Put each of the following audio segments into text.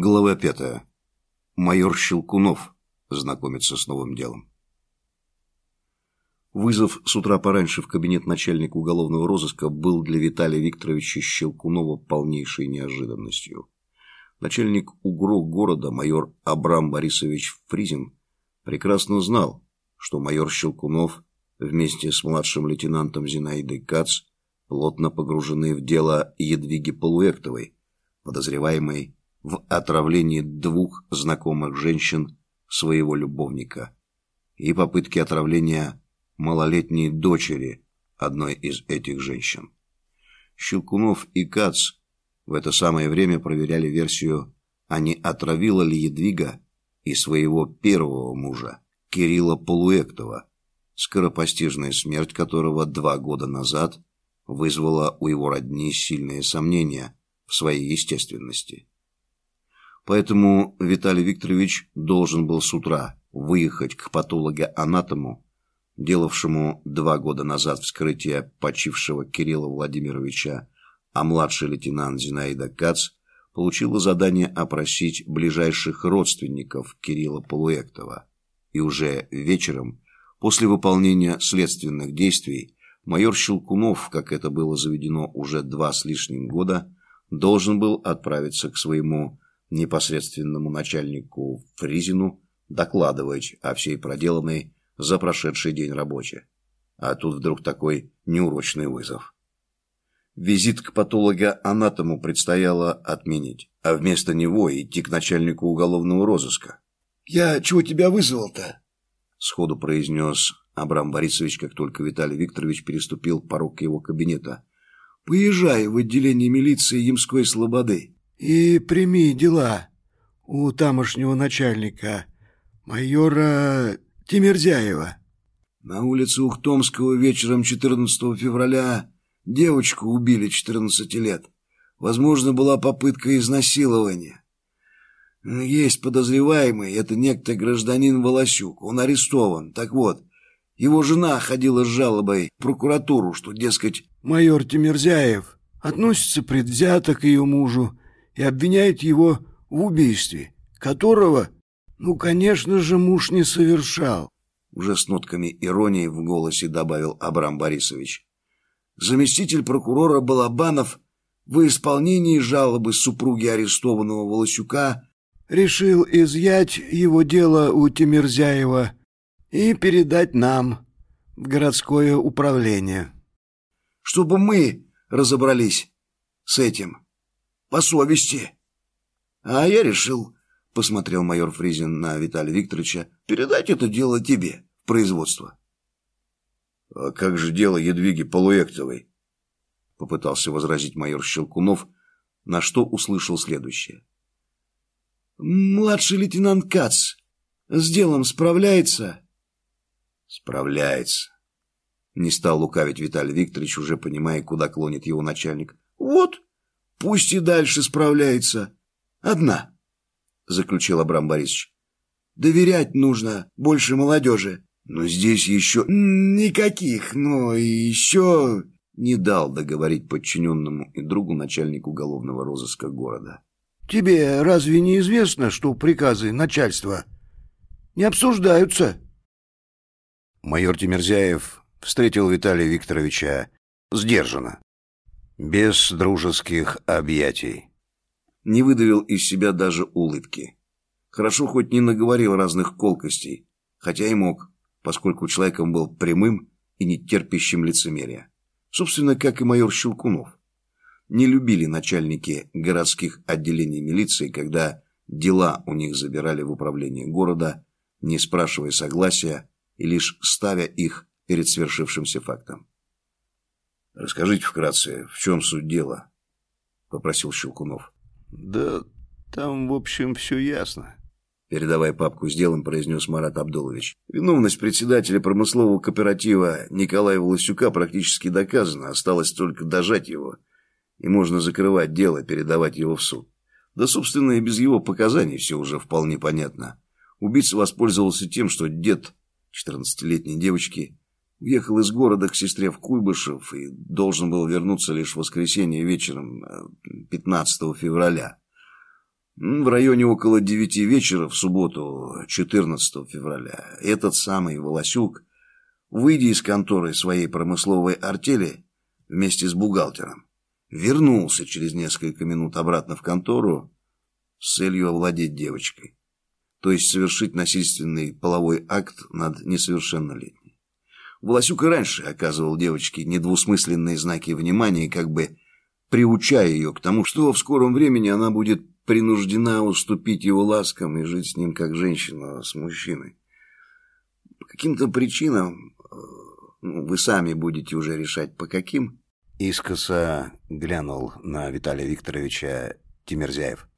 Глава пятая. Майор Щелкунов знакомится с новым делом. Вызов с утра пораньше в кабинет начальника уголовного розыска был для Виталия Викторовича Щелкунова полнейшей неожиданностью. Начальник УГРО города, майор Абрам Борисович Фризин, прекрасно знал, что майор Щелкунов вместе с младшим лейтенантом Зинаидой Кац плотно погружены в дело Едвиги Полуэктовой, подозреваемой в отравлении двух знакомых женщин своего любовника и попытке отравления малолетней дочери одной из этих женщин. Щелкунов и Кац в это самое время проверяли версию, а не отравила ли Едвига и своего первого мужа, Кирилла Полуэктова, скоропостижная смерть которого два года назад вызвала у его родни сильные сомнения в своей естественности. Поэтому Виталий Викторович должен был с утра выехать к патологоанатому, делавшему два года назад вскрытие почившего Кирилла Владимировича, а младший лейтенант Зинаида Кац получила задание опросить ближайших родственников Кирилла Полуэктова. И уже вечером, после выполнения следственных действий, майор Щелкунов, как это было заведено уже два с лишним года, должен был отправиться к своему непосредственному начальнику Фризину докладывать о всей проделанной за прошедший день работе. А тут вдруг такой неурочный вызов. Визит к патологоанатому предстояло отменить, а вместо него идти к начальнику уголовного розыска. «Я чего тебя вызвал-то?» Сходу произнес Абрам Борисович, как только Виталий Викторович переступил порог его кабинета. «Поезжай в отделение милиции Ямской Слободы и прими дела у тамошнего начальника, майора Тимирзяева. На улице Ухтомского вечером 14 февраля девочку убили 14 лет. Возможно, была попытка изнасилования. Есть подозреваемый, это некто гражданин Волосюк. Он арестован. Так вот, его жена ходила с жалобой в прокуратуру, что, дескать... Майор Тимирзяев относится предвзято к ее мужу и обвиняет его в убийстве, которого, ну, конечно же, муж не совершал. Уже с нотками иронии в голосе добавил Абрам Борисович. Заместитель прокурора Балабанов в исполнении жалобы супруги арестованного Волосюка решил изъять его дело у Тимирзяева и передать нам в городское управление. Чтобы мы разобрались с этим по совести. А я решил, посмотрел майор Фризин на Виталия Викторовича, передать это дело тебе, в производство. А как же дело Едвиги Полуэктовой? Попытался возразить майор Щелкунов, на что услышал следующее. Младший лейтенант Кац с делом справляется? Справляется. Не стал лукавить Виталий Викторович, уже понимая, куда клонит его начальник. Вот, Пусть и дальше справляется. Одна, заключил Абрам Борисович. Доверять нужно больше молодежи. Но здесь еще... Никаких, но еще... Не дал договорить подчиненному и другу начальнику уголовного розыска города. Тебе разве не известно, что приказы начальства не обсуждаются? Майор Тимирзяев встретил Виталия Викторовича сдержанно без дружеских объятий. Не выдавил из себя даже улыбки. Хорошо хоть не наговорил разных колкостей, хотя и мог, поскольку человеком был прямым и не терпящим лицемерия. Собственно, как и майор Щелкунов. Не любили начальники городских отделений милиции, когда дела у них забирали в управление города, не спрашивая согласия и лишь ставя их перед свершившимся фактом. Расскажите вкратце, в чем суть дела? Попросил Щелкунов. Да там, в общем, все ясно. Передавая папку с делом, произнес Марат Абдулович. Виновность председателя промыслового кооператива Николая Волосюка практически доказана. Осталось только дожать его. И можно закрывать дело, передавать его в суд. Да, собственно, и без его показаний все уже вполне понятно. Убийца воспользовался тем, что дед 14-летней девочки Уехал из города к сестре в Куйбышев и должен был вернуться лишь в воскресенье вечером 15 э, февраля. В районе около девяти вечера в субботу, 14 февраля, этот самый Волосюк, выйдя из конторы своей промысловой артели вместе с бухгалтером, вернулся через несколько минут обратно в контору с целью овладеть девочкой, то есть совершить насильственный половой акт над несовершеннолетней. Волосюк и раньше оказывал девочке недвусмысленные знаки внимания, как бы приучая ее к тому, что в скором времени она будет принуждена уступить его ласкам и жить с ним как женщина с мужчиной. По каким-то причинам, э, ну, вы сами будете уже решать, по каким. Искоса глянул на Виталия Викторовича Тимирзяев.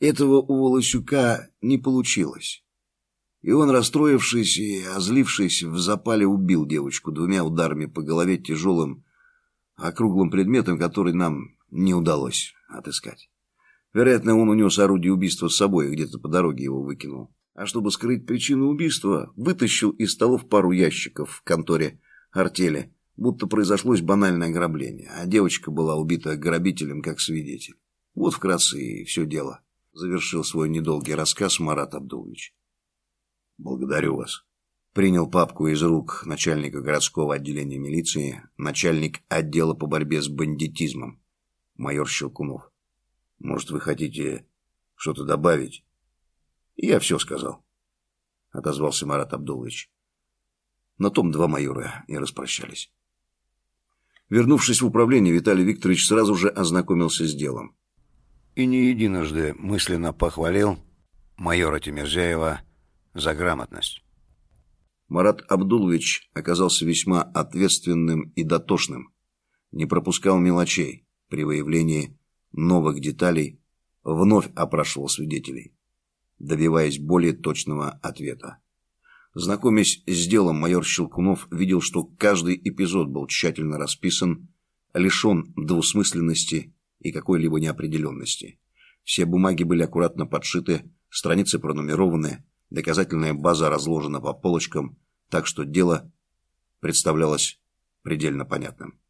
Этого у Волосюка не получилось. И он, расстроившись и озлившись, в запале убил девочку двумя ударами по голове тяжелым округлым предметом, который нам не удалось отыскать. Вероятно, он унес орудие убийства с собой и где-то по дороге его выкинул. А чтобы скрыть причину убийства, вытащил из столов пару ящиков в конторе артели, будто произошлось банальное ограбление, а девочка была убита грабителем как свидетель. Вот вкратце и все дело. Завершил свой недолгий рассказ Марат Абдулович. Благодарю вас. Принял папку из рук начальника городского отделения милиции, начальник отдела по борьбе с бандитизмом, майор Щелкунов. Может, вы хотите что-то добавить? Я все сказал, отозвался Марат Абдулович. На том два майора и распрощались. Вернувшись в управление, Виталий Викторович сразу же ознакомился с делом. И не единожды мысленно похвалил майора Тимирзяева за грамотность. Марат Абдулович оказался весьма ответственным и дотошным, не пропускал мелочей при выявлении новых деталей, вновь опрашивал свидетелей, добиваясь более точного ответа. Знакомясь с делом, майор Щелкунов видел, что каждый эпизод был тщательно расписан, лишен двусмысленности и какой-либо неопределенности. Все бумаги были аккуратно подшиты, страницы пронумерованы, доказательная база разложена по полочкам, так что дело представлялось предельно понятным.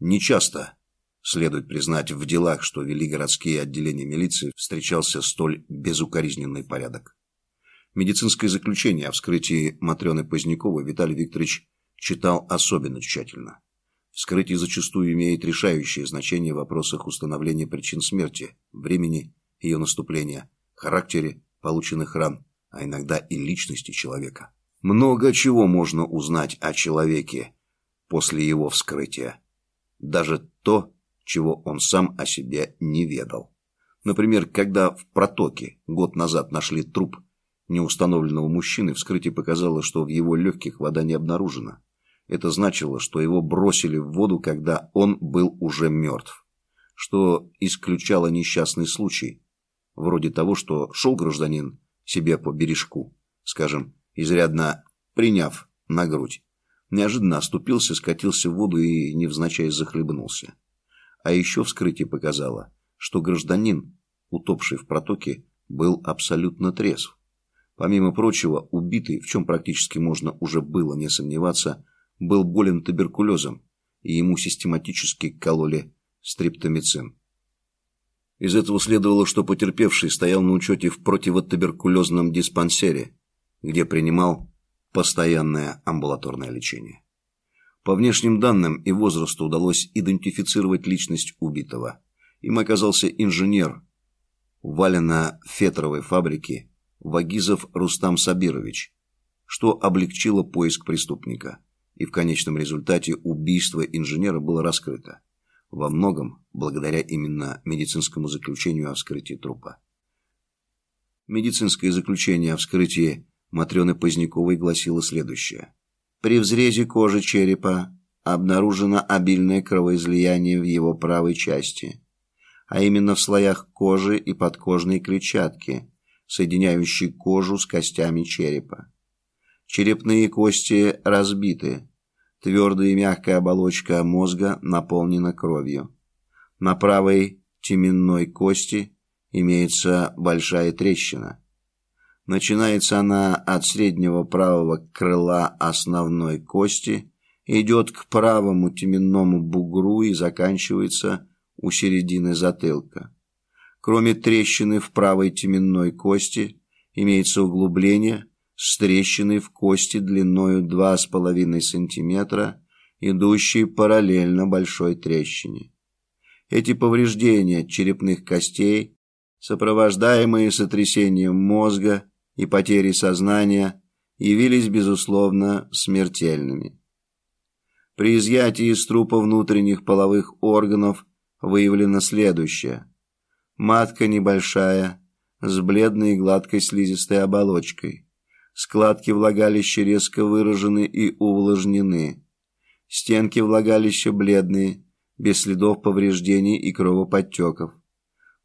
Нечасто Следует признать, в делах, что вели городские отделения милиции, встречался столь безукоризненный порядок. Медицинское заключение о вскрытии Матрены Поздняковой Виталий Викторович читал особенно тщательно. Вскрытие зачастую имеет решающее значение в вопросах установления причин смерти, времени ее наступления, характере полученных ран, а иногда и личности человека. Много чего можно узнать о человеке после его вскрытия. Даже то, чего он сам о себе не ведал. Например, когда в протоке год назад нашли труп неустановленного мужчины, вскрытие показало, что в его легких вода не обнаружена. Это значило, что его бросили в воду, когда он был уже мертв. Что исключало несчастный случай, вроде того, что шел гражданин себе по бережку, скажем, изрядно приняв на грудь. Неожиданно оступился, скатился в воду и невзначай захлебнулся. А еще вскрытие показало, что гражданин, утопший в протоке, был абсолютно трезв. Помимо прочего, убитый, в чем практически можно уже было не сомневаться, был болен туберкулезом, и ему систематически кололи стриптомицин. Из этого следовало, что потерпевший стоял на учете в противотуберкулезном диспансере, где принимал постоянное амбулаторное лечение. По внешним данным и возрасту удалось идентифицировать личность убитого. Им оказался инженер Валина Фетровой фабрики Вагизов Рустам Сабирович, что облегчило поиск преступника. И в конечном результате убийство инженера было раскрыто. Во многом благодаря именно медицинскому заключению о вскрытии трупа. Медицинское заключение о вскрытии Матрены Поздняковой гласило следующее. При взрезе кожи черепа обнаружено обильное кровоизлияние в его правой части, а именно в слоях кожи и подкожной клетчатки, соединяющей кожу с костями черепа. Черепные кости разбиты, твердая и мягкая оболочка мозга наполнена кровью. На правой теменной кости имеется большая трещина – Начинается она от среднего правого крыла основной кости, идет к правому теменному бугру и заканчивается у середины затылка. Кроме трещины в правой теменной кости, имеется углубление с трещиной в кости длиною 2,5 см, идущей параллельно большой трещине. Эти повреждения черепных костей, сопровождаемые сотрясением мозга и потерей сознания, явились, безусловно, смертельными. При изъятии из трупа внутренних половых органов выявлено следующее. Матка небольшая, с бледной и гладкой слизистой оболочкой. Складки влагалища резко выражены и увлажнены. Стенки влагалища бледные, без следов повреждений и кровоподтеков.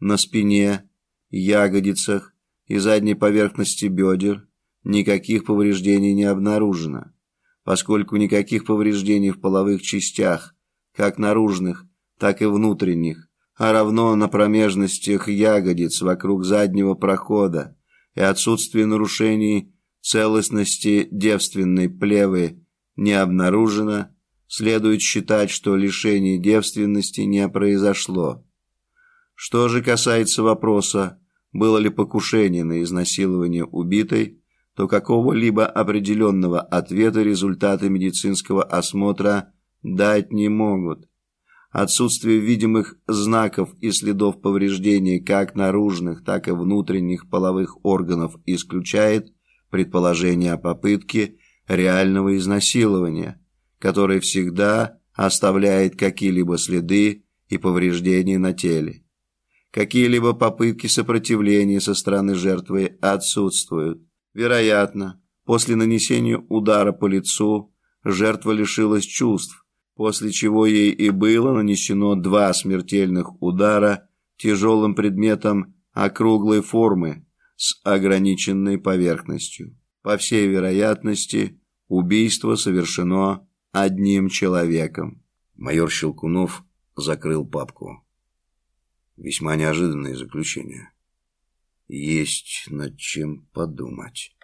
На спине, ягодицах и задней поверхности бедер никаких повреждений не обнаружено, поскольку никаких повреждений в половых частях, как наружных, так и внутренних, а равно на промежностях ягодиц вокруг заднего прохода и отсутствие нарушений целостности девственной плевы не обнаружено, следует считать, что лишение девственности не произошло. Что же касается вопроса, было ли покушение на изнасилование убитой, то какого-либо определенного ответа результаты медицинского осмотра дать не могут. Отсутствие видимых знаков и следов повреждений как наружных, так и внутренних половых органов исключает предположение о попытке реального изнасилования – который всегда оставляет какие-либо следы и повреждения на теле. Какие-либо попытки сопротивления со стороны жертвы отсутствуют. Вероятно, после нанесения удара по лицу жертва лишилась чувств, после чего ей и было нанесено два смертельных удара тяжелым предметом округлой формы с ограниченной поверхностью. По всей вероятности, убийство совершено одним человеком. Майор Щелкунов закрыл папку. Весьма неожиданное заключение. Есть над чем подумать.